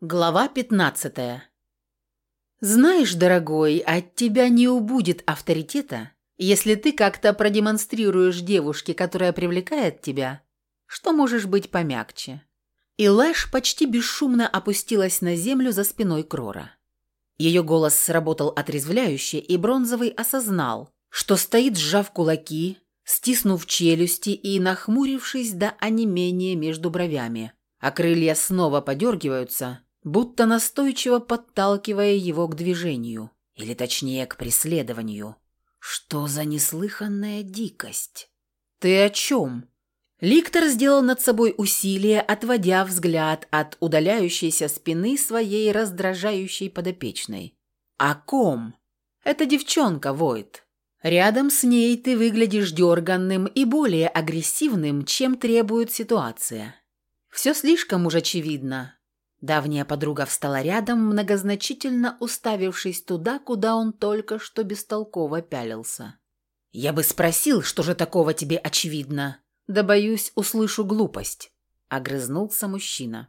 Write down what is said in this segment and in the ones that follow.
Глава 15. Знаешь, дорогой, от тебя не убудет авторитета, если ты как-то продемонстрируешь девушке, которая привлекает тебя, что можешь быть помягче. И Лэш почти бесшумно опустилась на землю за спиной Крора. Ее голос сработал отрезвляюще, и Бронзовый осознал, что стоит, сжав кулаки, стиснув челюсти и нахмурившись до онемения между бровями, а крылья снова подергиваются – будто настойчиво подталкивая его к движению, или точнее к преследованию. Что за неслыханная дикость? «Ты о чем?» Ликтор сделал над собой усилие, отводя взгляд от удаляющейся спины своей раздражающей подопечной. «О ком?» «Это девчонка, Войт. Рядом с ней ты выглядишь дерганным и более агрессивным, чем требует ситуация. Все слишком уж очевидно. Давняя подруга встала рядом, многозначительно уставившись туда, куда он только что бестолково пялился. «Я бы спросил, что же такого тебе очевидно?» «Да, боюсь, услышу глупость», — огрызнулся мужчина.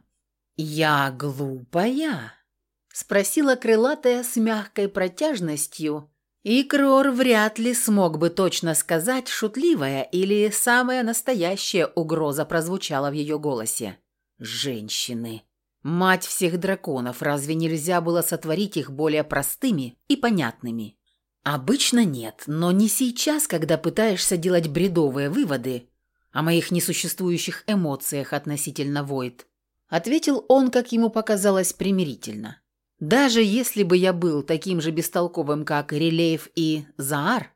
«Я глупая?» — спросила крылатая с мягкой протяжностью, и Крор вряд ли смог бы точно сказать, шутливая или самая настоящая угроза прозвучала в ее голосе. «Женщины!» Мать всех драконов, разве нельзя было сотворить их более простыми и понятными? Обычно нет, но не сейчас, когда пытаешься делать бредовые выводы о моих несуществующих эмоциях относительно Войд. Ответил он, как ему показалось, примирительно. Даже если бы я был таким же бестолковым, как Релеев и Заар,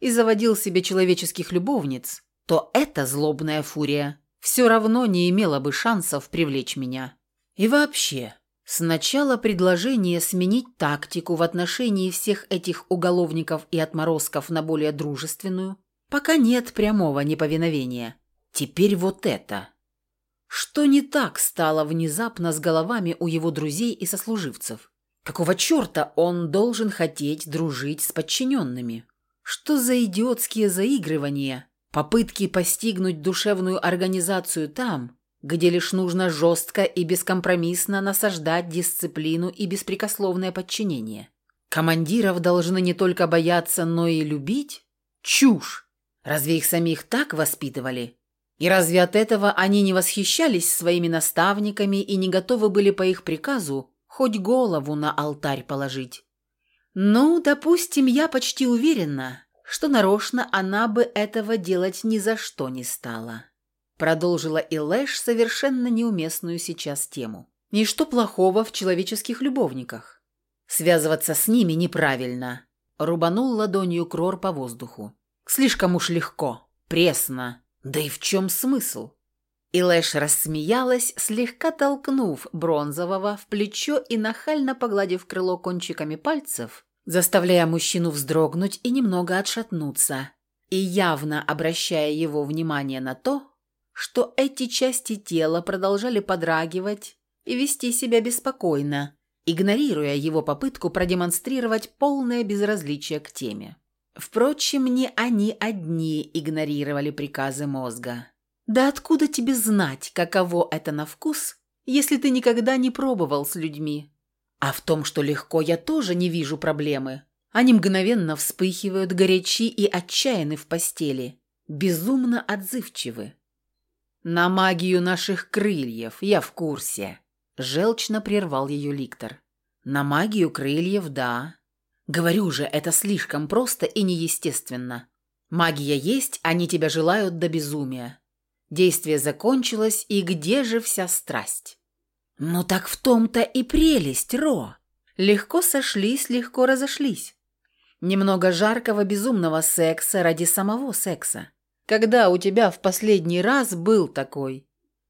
и заводил себе человеческих любовниц, то эта злобная фурия все равно не имела бы шансов привлечь меня. И вообще, сначала предложение сменить тактику в отношении всех этих уголовников и отморозков на более дружественную, пока нет прямого неповиновения. Теперь вот это. Что не так стало внезапно с головами у его друзей и сослуживцев? Какого черта он должен хотеть дружить с подчиненными? Что за идиотские заигрывания, попытки постигнуть душевную организацию там, где лишь нужно жестко и бескомпромиссно насаждать дисциплину и беспрекословное подчинение. Командиров должны не только бояться, но и любить? Чушь! Разве их самих так воспитывали? И разве от этого они не восхищались своими наставниками и не готовы были по их приказу хоть голову на алтарь положить? Ну, допустим, я почти уверена, что нарочно она бы этого делать ни за что не стала. Продолжила Илэш совершенно неуместную сейчас тему. И что плохого в человеческих любовниках? Связываться с ними неправильно. Рубанул ладонью Крор по воздуху. Слишком уж легко, пресно. Да и в чем смысл? Илэш рассмеялась, слегка толкнув бронзового в плечо и нахально погладив крыло кончиками пальцев, заставляя мужчину вздрогнуть и немного отшатнуться, и явно обращая его внимание на то, что эти части тела продолжали подрагивать и вести себя беспокойно, игнорируя его попытку продемонстрировать полное безразличие к теме. Впрочем, не они одни игнорировали приказы мозга. Да откуда тебе знать, каково это на вкус, если ты никогда не пробовал с людьми? А в том, что легко, я тоже не вижу проблемы. Они мгновенно вспыхивают, горячи и отчаяны в постели, безумно отзывчивы. «На магию наших крыльев, я в курсе», – желчно прервал ее ликтор. «На магию крыльев, да. Говорю же, это слишком просто и неестественно. Магия есть, они тебя желают до безумия. Действие закончилось, и где же вся страсть?» «Ну так в том-то и прелесть, Ро!» Легко сошлись, легко разошлись. Немного жаркого безумного секса ради самого секса. Когда у тебя в последний раз был такой?»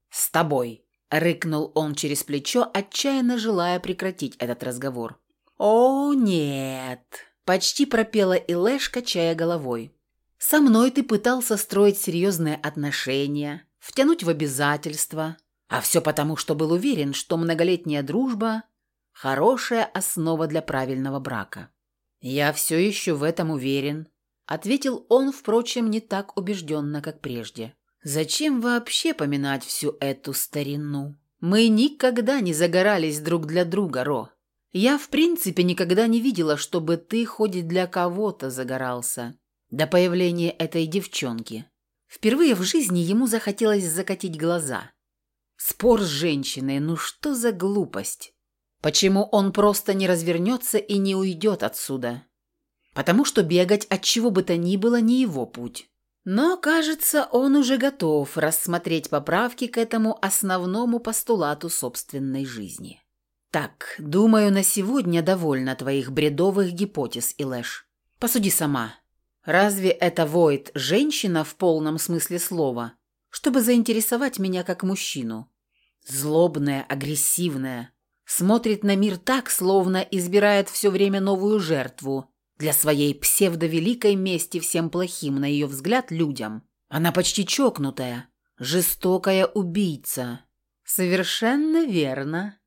«С тобой», — рыкнул он через плечо, отчаянно желая прекратить этот разговор. «О, нет!» — почти пропела Илэш, качая головой. «Со мной ты пытался строить серьезные отношения, втянуть в обязательства, а все потому, что был уверен, что многолетняя дружба – хорошая основа для правильного брака. Я все еще в этом уверен, Ответил он, впрочем, не так убежденно, как прежде. «Зачем вообще поминать всю эту старину?» Мы никогда не загорались друг для друга, Ро. Я, в принципе, никогда не видела, чтобы ты хоть для кого-то загорался. До появления этой девчонки. Впервые в жизни ему захотелось закатить глаза. Спор с женщиной, ну что за глупость? Почему он просто не развернется и не уйдет отсюда? Потому что бегать от чего бы то ни было не его путь. Но, кажется, он уже готов рассмотреть поправки к этому основному постулату собственной жизни. Так, думаю, на сегодня довольно твоих бредовых гипотез, Илэш. Посуди сама. Разве это Войт женщина в полном смысле слова, чтобы заинтересовать меня как мужчину? Злобная, агрессивная, смотрит на мир так, словно избирает все время новую жертву для своей псевдовеликой мести всем плохим, на ее взгляд, людям. Она почти чокнутая, жестокая убийца. Совершенно верно.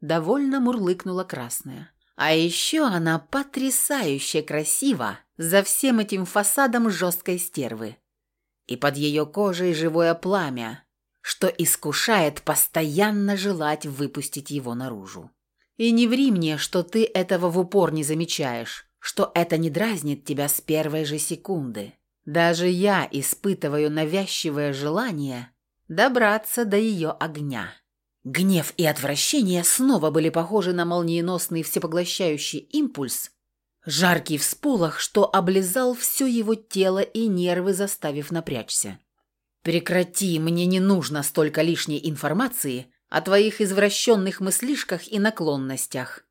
Довольно мурлыкнула красная. А еще она потрясающе красива за всем этим фасадом жесткой стервы. И под ее кожей живое пламя, что искушает постоянно желать выпустить его наружу. И не ври мне, что ты этого в упор не замечаешь, что это не дразнит тебя с первой же секунды. Даже я испытываю навязчивое желание добраться до ее огня. Гнев и отвращение снова были похожи на молниеносный всепоглощающий импульс, жаркий всполох, что облизал все его тело и нервы, заставив напрячься. «Прекрати, мне не нужно столько лишней информации о твоих извращенных мыслишках и наклонностях»,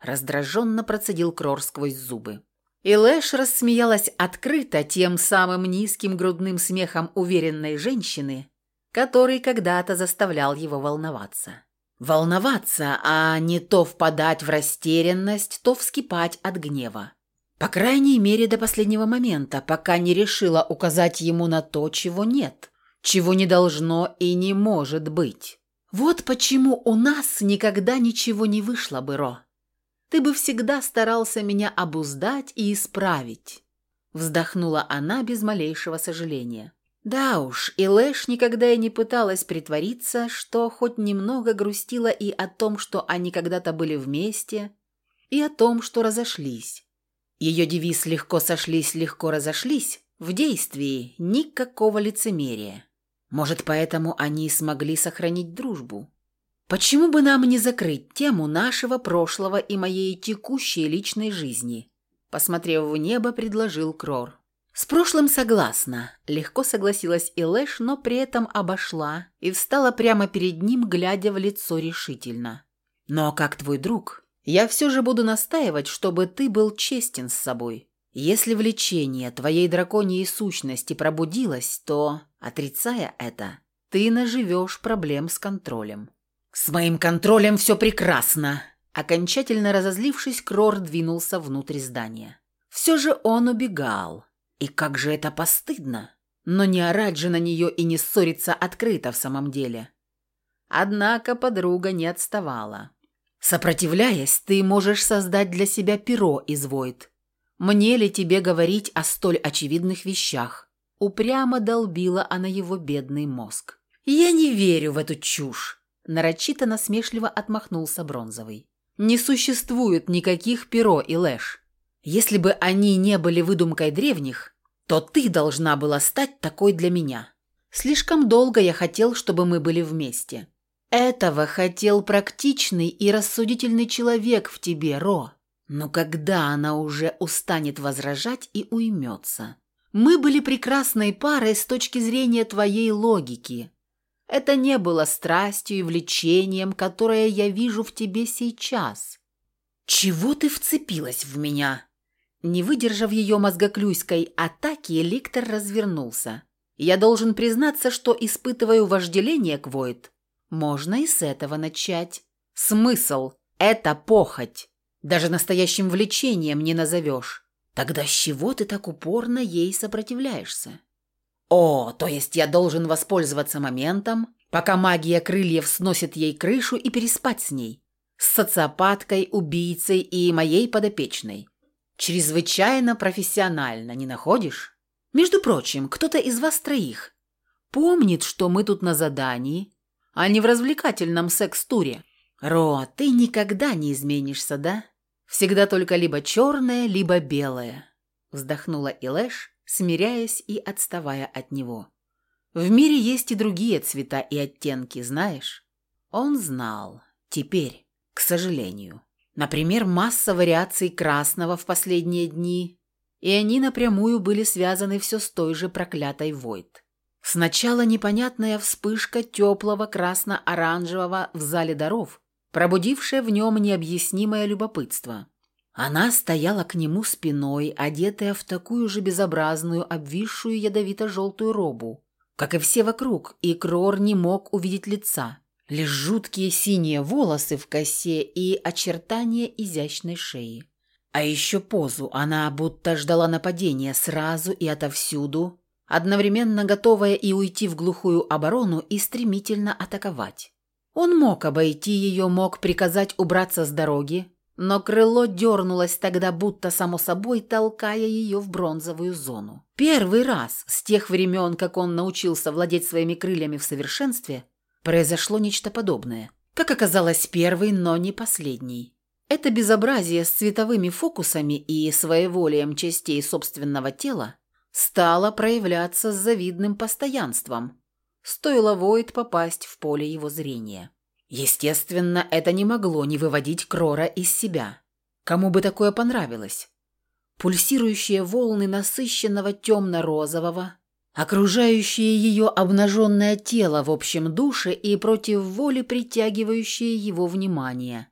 раздраженно процедил Крор сквозь зубы. И Лэш рассмеялась открыто тем самым низким грудным смехом уверенной женщины, который когда-то заставлял его волноваться. Волноваться, а не то впадать в растерянность, то вскипать от гнева. По крайней мере, до последнего момента, пока не решила указать ему на то, чего нет, чего не должно и не может быть. Вот почему у нас никогда ничего не вышло бы, Ро. Ты бы всегда старался меня обуздать и исправить. Вздохнула она без малейшего сожаления. Да уж, и Лэш никогда и не пыталась притвориться, что хоть немного грустила и о том, что они когда-то были вместе, и о том, что разошлись. Ее девиз «легко сошлись, легко разошлись» в действии никакого лицемерия. Может, поэтому они смогли сохранить дружбу. Почему бы нам не закрыть тему нашего прошлого и моей текущей личной жизни? Посмотрев в небо, предложил Крор. «С прошлым согласна», – легко согласилась Илэш, но при этом обошла и встала прямо перед ним, глядя в лицо решительно. «Но как твой друг, я все же буду настаивать, чтобы ты был честен с собой. Если влечение твоей драконьей сущности пробудилось, то, отрицая это, ты наживешь проблем с контролем». «С моим контролем все прекрасно!» Окончательно разозлившись, Крор двинулся внутрь здания. Все же он убегал. И как же это постыдно! Но не орать же на нее и не ссориться открыто в самом деле. Однако подруга не отставала. «Сопротивляясь, ты можешь создать для себя перо из Войд. Мне ли тебе говорить о столь очевидных вещах?» Упрямо долбила она его бедный мозг. «Я не верю в эту чушь!» Нарочито насмешливо отмахнулся Бронзовый. «Не существует никаких перо и лэш. Если бы они не были выдумкой древних, то ты должна была стать такой для меня. Слишком долго я хотел, чтобы мы были вместе. Этого хотел практичный и рассудительный человек в тебе, Ро. Но когда она уже устанет возражать и уймется? Мы были прекрасной парой с точки зрения твоей логики. Это не было страстью и влечением, которое я вижу в тебе сейчас. Чего ты вцепилась в меня? Не выдержав ее мозгоклюйской атаки, Ликтор развернулся. «Я должен признаться, что испытываю вожделение к Войд. Можно и с этого начать. Смысл – это похоть. Даже настоящим влечением не назовешь. Тогда с чего ты так упорно ей сопротивляешься?» «О, то есть я должен воспользоваться моментом, пока магия крыльев сносит ей крышу и переспать с ней. С социопаткой, убийцей и моей подопечной. Чрезвычайно профессионально, не находишь? Между прочим, кто-то из вас троих помнит, что мы тут на задании, а не в развлекательном секс-туре. Ро, ты никогда не изменишься, да? Всегда только либо черное, либо белое. Вздохнула Илэш, смиряясь и отставая от него. В мире есть и другие цвета и оттенки, знаешь? Он знал. Теперь, к сожалению. Например, масса вариаций красного в последние дни, и они напрямую были связаны все с той же проклятой Войт. Сначала непонятная вспышка теплого красно-оранжевого в зале даров, пробудившая в нем необъяснимое любопытство. Она стояла к нему спиной, одетая в такую же безобразную, обвисшую ядовито-желтую робу, как и все вокруг, и Крор не мог увидеть лица. Лишь жуткие синие волосы в косе и очертания изящной шеи. А еще позу она будто ждала нападения сразу и отовсюду, одновременно готовая и уйти в глухую оборону и стремительно атаковать. Он мог обойти ее, мог приказать убраться с дороги, но крыло дернулось тогда будто само собой, толкая ее в бронзовую зону. Первый раз с тех времен, как он научился владеть своими крыльями в совершенстве, произошло нечто подобное. Как оказалось, первый, но не последний. Это безобразие с цветовыми фокусами и своеволием частей собственного тела стало проявляться с завидным постоянством. Стоило Войд попасть в поле его зрения. Естественно, это не могло не выводить Крора из себя. Кому бы такое понравилось? Пульсирующие волны насыщенного темно-розового, окружающие ее обнаженное тело в общем душе и против воли притягивающие его внимание.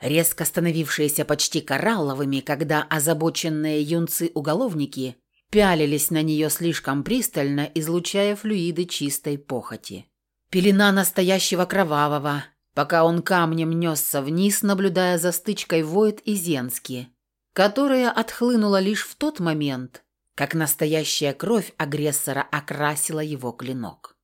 Резко становившиеся почти коралловыми, когда озабоченные юнцы-уголовники пялились на нее слишком пристально, излучая флюиды чистой похоти. Пелена настоящего кровавого, пока он камнем несся вниз, наблюдая за стычкой Войт и Зенски, которая отхлынула лишь в тот момент, как настоящая кровь агрессора окрасила его клинок.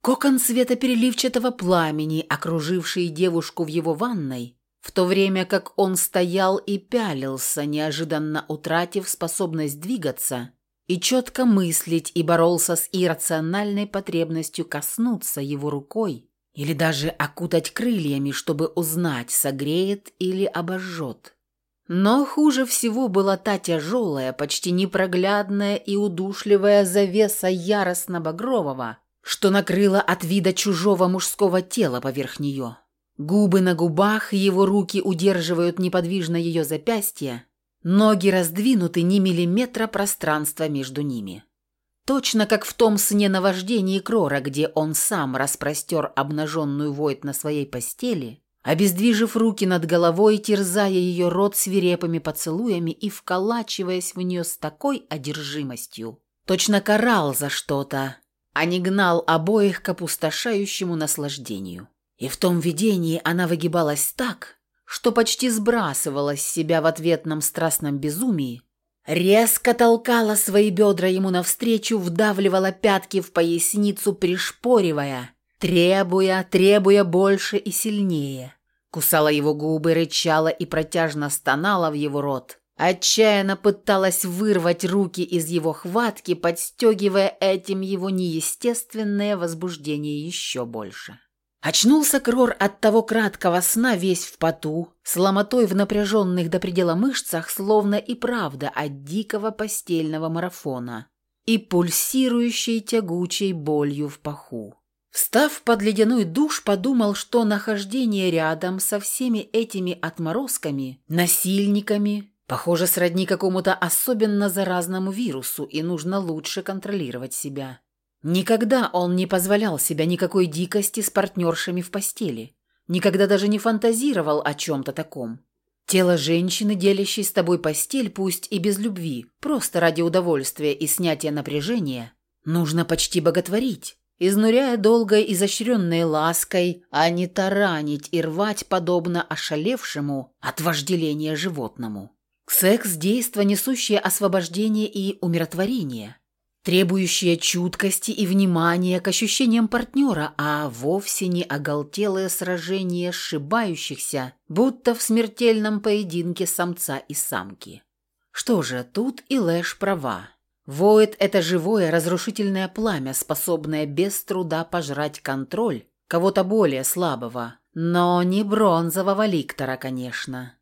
Кокон света переливчатого пламени, окруживший девушку в его ванной, в то время как он стоял и пялился, неожиданно утратив способность двигаться и четко мыслить, и боролся с иррациональной потребностью коснуться его рукой, или даже окутать крыльями, чтобы узнать, согреет или обожжет. Но хуже всего была та тяжелая, почти непроглядная и удушливая завеса яростно-багрового, что накрыла от вида чужого мужского тела поверх нее. Губы на губах, его руки удерживают неподвижно ее запястье, ноги раздвинуты ни миллиметра пространства между ними. Точно как в том сне наваждении Крора, где он сам распростер обнаженную Войт на своей постели, обездвижив руки над головой, терзая ее рот свирепыми поцелуями и вколачиваясь в нее с такой одержимостью. Точно карал за что-то, а не гнал обоих к опустошающему наслаждению. И в том видении она выгибалась так, что почти сбрасывала с себя в ответном страстном безумии, Резко толкала свои бедра ему навстречу, вдавливала пятки в поясницу, пришпоривая, требуя, требуя больше и сильнее. Кусала его губы, рычала и протяжно стонала в его рот. Отчаянно пыталась вырвать руки из его хватки, подстегивая этим его неестественное возбуждение еще больше. Очнулся Крор от того краткого сна весь в поту, с ломотой в напряженных до предела мышцах, словно и правда от дикого постельного марафона, и пульсирующей тягучей болью в паху. Встав под ледяной душ, подумал, что нахождение рядом со всеми этими отморозками, насильниками, похоже, сродни какому-то особенно заразному вирусу, и нужно лучше контролировать себя. Никогда он не позволял себя никакой дикости с партнершами в постели. Никогда даже не фантазировал о чем-то таком. Тело женщины, делящей с тобой постель, пусть и без любви, просто ради удовольствия и снятия напряжения, нужно почти боготворить, изнуряя долгой изощренной лаской, а не таранить и рвать подобно ошалевшему от вожделения животному. Секс – действо, несущее освобождение и умиротворение – требующие чуткости и внимания к ощущениям партнера, а вовсе не оголтелое сражение сшибающихся, будто в смертельном поединке самца и самки. Что же, тут и Лэш права. Воет – это живое разрушительное пламя, способное без труда пожрать контроль, Кого-то более слабого. Но не бронзового ликтора, конечно.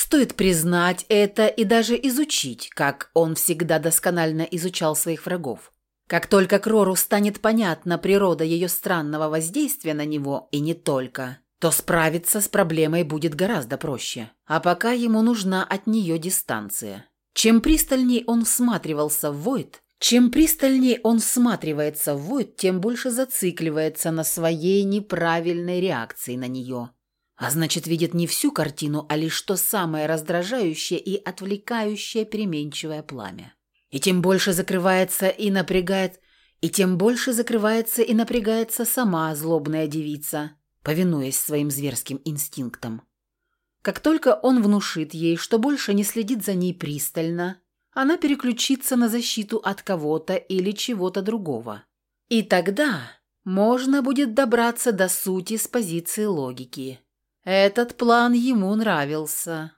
Стоит признать это и даже изучить, как он всегда досконально изучал своих врагов. Как только Крору станет понятна природа ее странного воздействия на него, и не только, то справиться с проблемой будет гораздо проще. А пока ему нужна от нее дистанция. Чем пристальней он всматривался в Войд, чем пристальнее он всматривается в Войд, тем больше зацикливается на своей неправильной реакции на нее. А значит, видит не всю картину, а лишь то самое раздражающее и отвлекающее переменчивое пламя. И тем больше закрывается и напрягает, и тем больше закрывается и напрягается сама злобная девица, повинуясь своим зверским инстинктам. Как только он внушит ей, что больше не следит за ней пристально, она переключится на защиту от кого-то или чего-то другого. И тогда можно будет добраться до сути с позиции логики. Этот план ему нравился.